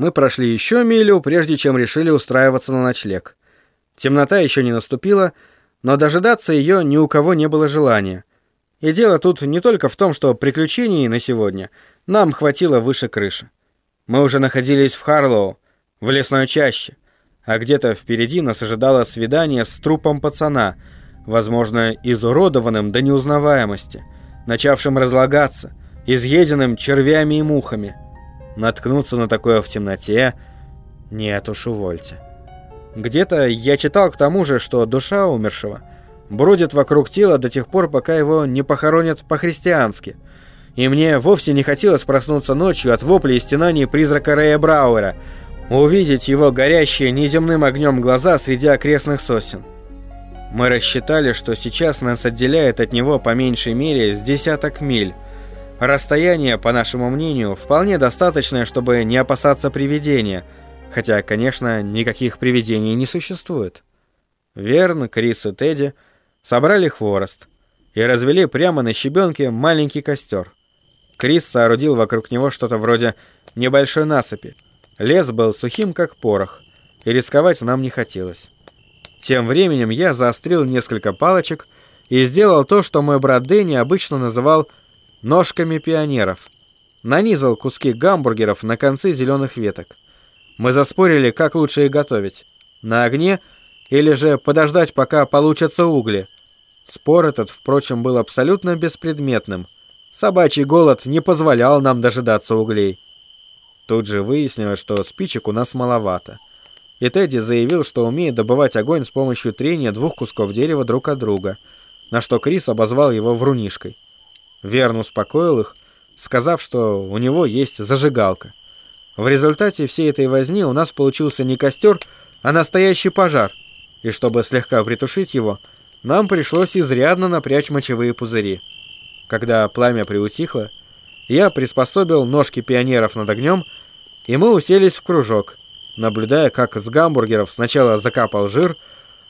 Мы прошли еще милю, прежде чем решили устраиваться на ночлег. Темнота еще не наступила, но дожидаться ее ни у кого не было желания. И дело тут не только в том, что приключений на сегодня нам хватило выше крыши. Мы уже находились в Харлоу, в лесной чаще, а где-то впереди нас ожидало свидание с трупом пацана, возможно, изуродованным до неузнаваемости, начавшим разлагаться, изъеденным червями и мухами. Наткнуться на такое в темноте... Нет уж, увольте. Где-то я читал к тому же, что душа умершего бродит вокруг тела до тех пор, пока его не похоронят по-христиански. И мне вовсе не хотелось проснуться ночью от воплей и стенаний призрака Рэя Брауэра, увидеть его горящие неземным огнем глаза среди окрестных сосен. Мы рассчитали, что сейчас нас отделяет от него по меньшей мере с десяток миль. Расстояние, по нашему мнению, вполне достаточное, чтобы не опасаться привидения – Хотя, конечно, никаких привидений не существует. Верн, Крис и Тедди собрали хворост и развели прямо на щебенке маленький костер. Крис соорудил вокруг него что-то вроде небольшой насыпи. Лес был сухим, как порох, и рисковать нам не хотелось. Тем временем я заострил несколько палочек и сделал то, что мой брат Дэнни обычно называл «ножками пионеров». Нанизал куски гамбургеров на концы зеленых веток. Мы заспорили, как лучше их готовить. На огне или же подождать, пока получатся угли. Спор этот, впрочем, был абсолютно беспредметным. Собачий голод не позволял нам дожидаться углей. Тут же выяснилось, что спичек у нас маловато. И Тедди заявил, что умеет добывать огонь с помощью трения двух кусков дерева друг от друга, на что Крис обозвал его врунишкой. Верн успокоил их, сказав, что у него есть зажигалка. В результате всей этой возни у нас получился не костер, а настоящий пожар. И чтобы слегка притушить его, нам пришлось изрядно напрячь мочевые пузыри. Когда пламя приутихло, я приспособил ножки пионеров над огнем, и мы уселись в кружок, наблюдая, как с гамбургеров сначала закапал жир,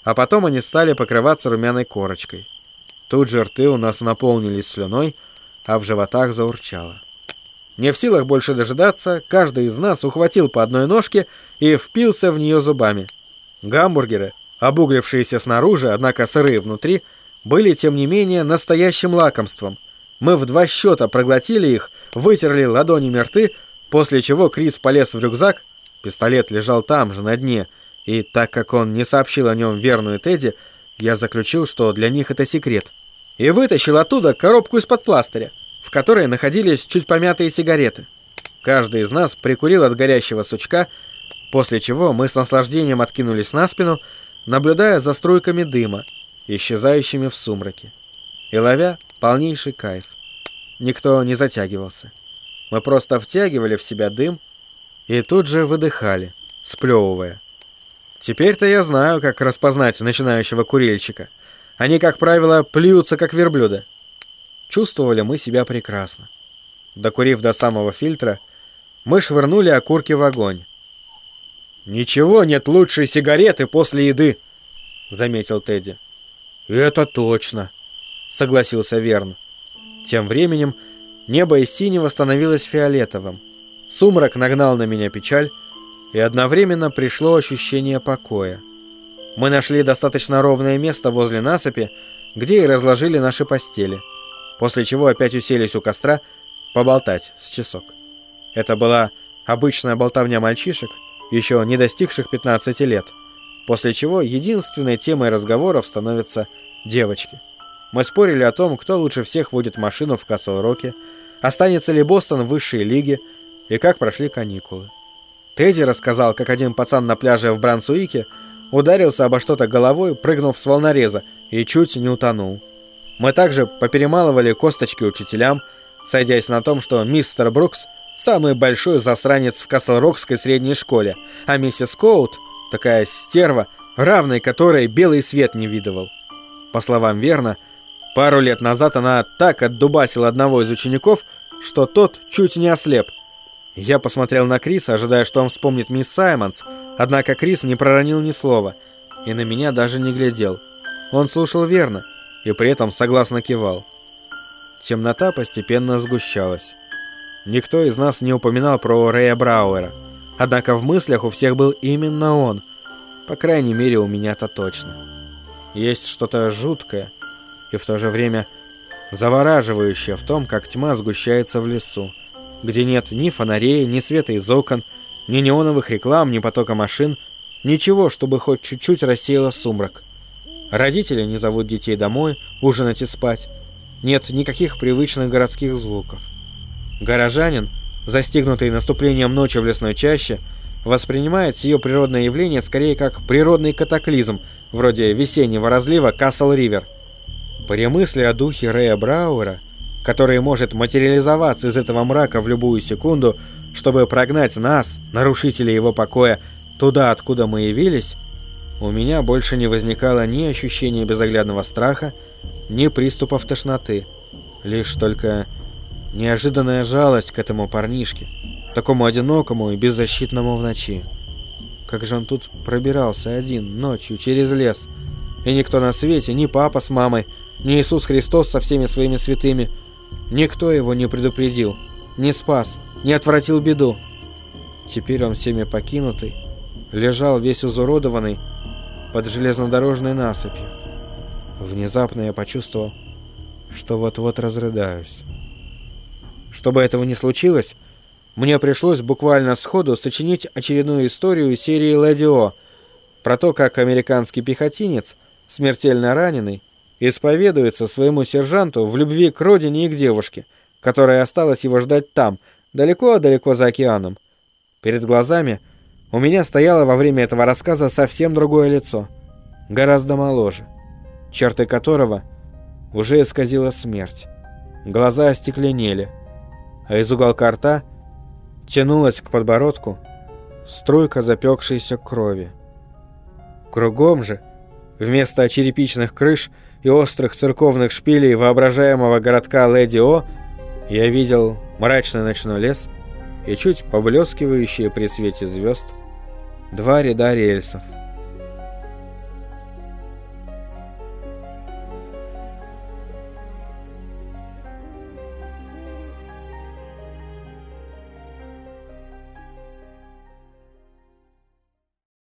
а потом они стали покрываться румяной корочкой. Тут же рты у нас наполнились слюной, а в животах заурчало. Не в силах больше дожидаться, каждый из нас ухватил по одной ножке и впился в нее зубами. Гамбургеры, обуглившиеся снаружи, однако сырые внутри, были, тем не менее, настоящим лакомством. Мы в два счета проглотили их, вытерли ладонями рты, после чего Крис полез в рюкзак, пистолет лежал там же, на дне, и так как он не сообщил о нем верную Тедди, я заключил, что для них это секрет. И вытащил оттуда коробку из-под пластыря в которой находились чуть помятые сигареты. Каждый из нас прикурил от горящего сучка, после чего мы с наслаждением откинулись на спину, наблюдая за струйками дыма, исчезающими в сумраке, и ловя полнейший кайф. Никто не затягивался. Мы просто втягивали в себя дым и тут же выдыхали, сплевывая. Теперь-то я знаю, как распознать начинающего курильщика. Они, как правило, плюются, как верблюда. Чувствовали мы себя прекрасно. Докурив до самого фильтра, мы швырнули окурки в огонь. «Ничего нет лучшей сигареты после еды», — заметил Тедди. «Это точно», — согласился Верн. Тем временем небо из синего становилось фиолетовым. Сумрак нагнал на меня печаль, и одновременно пришло ощущение покоя. Мы нашли достаточно ровное место возле насыпи, где и разложили наши постели — после чего опять уселись у костра поболтать с часок. Это была обычная болтовня мальчишек, еще не достигших 15 лет, после чего единственной темой разговоров становятся девочки. Мы спорили о том, кто лучше всех водит машину в Касл-Роке, останется ли Бостон в высшей лиге и как прошли каникулы. Тедди рассказал, как один пацан на пляже в Брансуике ударился обо что-то головой, прыгнув с волнореза и чуть не утонул. Мы также поперемалывали косточки учителям, сойдясь на том, что мистер Брукс – самый большой засранец в Каслрокской средней школе, а миссис Коут – такая стерва, равной которой белый свет не видывал. По словам Верна, пару лет назад она так отдубасила одного из учеников, что тот чуть не ослеп. Я посмотрел на Криса, ожидая, что он вспомнит мисс Саймонс, однако Крис не проронил ни слова и на меня даже не глядел. Он слушал верно – и при этом согласно кивал. Темнота постепенно сгущалась. Никто из нас не упоминал про Рэя Брауэра, Однако в мыслях у всех был именно он. По крайней мере, у меня-то точно. Есть что-то жуткое и в то же время завораживающее в том, как тьма сгущается в лесу, где нет ни фонарей, ни света из окон, ни неоновых реклам, ни потока машин, ничего, чтобы хоть чуть-чуть рассеяло сумрак. Родители не зовут детей домой, ужинать и спать. Нет никаких привычных городских звуков. Горожанин, застигнутый наступлением ночи в лесной чаще, воспринимает сие природное явление скорее как природный катаклизм, вроде весеннего разлива Касл-Ривер. При мысли о духе Рэя Брауэра, который может материализоваться из этого мрака в любую секунду, чтобы прогнать нас, нарушителей его покоя, туда, откуда мы явились, у меня больше не возникало ни ощущения безоглядного страха, ни приступов тошноты. Лишь только неожиданная жалость к этому парнишке, такому одинокому и беззащитному в ночи. Как же он тут пробирался один, ночью, через лес. И никто на свете, ни папа с мамой, ни Иисус Христос со всеми своими святыми, никто его не предупредил, не спас, не отвратил беду. Теперь он всеми покинутый, лежал весь изуродованный, под железнодорожной насыпью. Внезапно я почувствовал, что вот-вот разрыдаюсь. Чтобы этого не случилось, мне пришлось буквально сходу сочинить очередную историю серии «Леди О» про то, как американский пехотинец, смертельно раненый, исповедуется своему сержанту в любви к родине и к девушке, которая осталась его ждать там, далеко-далеко за океаном. Перед глазами у меня стояло во время этого рассказа совсем другое лицо, гораздо моложе, черты которого уже исказила смерть. Глаза остекленели, а из уголка рта тянулась к подбородку струйка запекшейся крови. Кругом же, вместо черепичных крыш и острых церковных шпилей воображаемого городка Леди-О, я видел мрачный ночной лес и чуть поблескивающие при свете звезд – два ряда рельсов –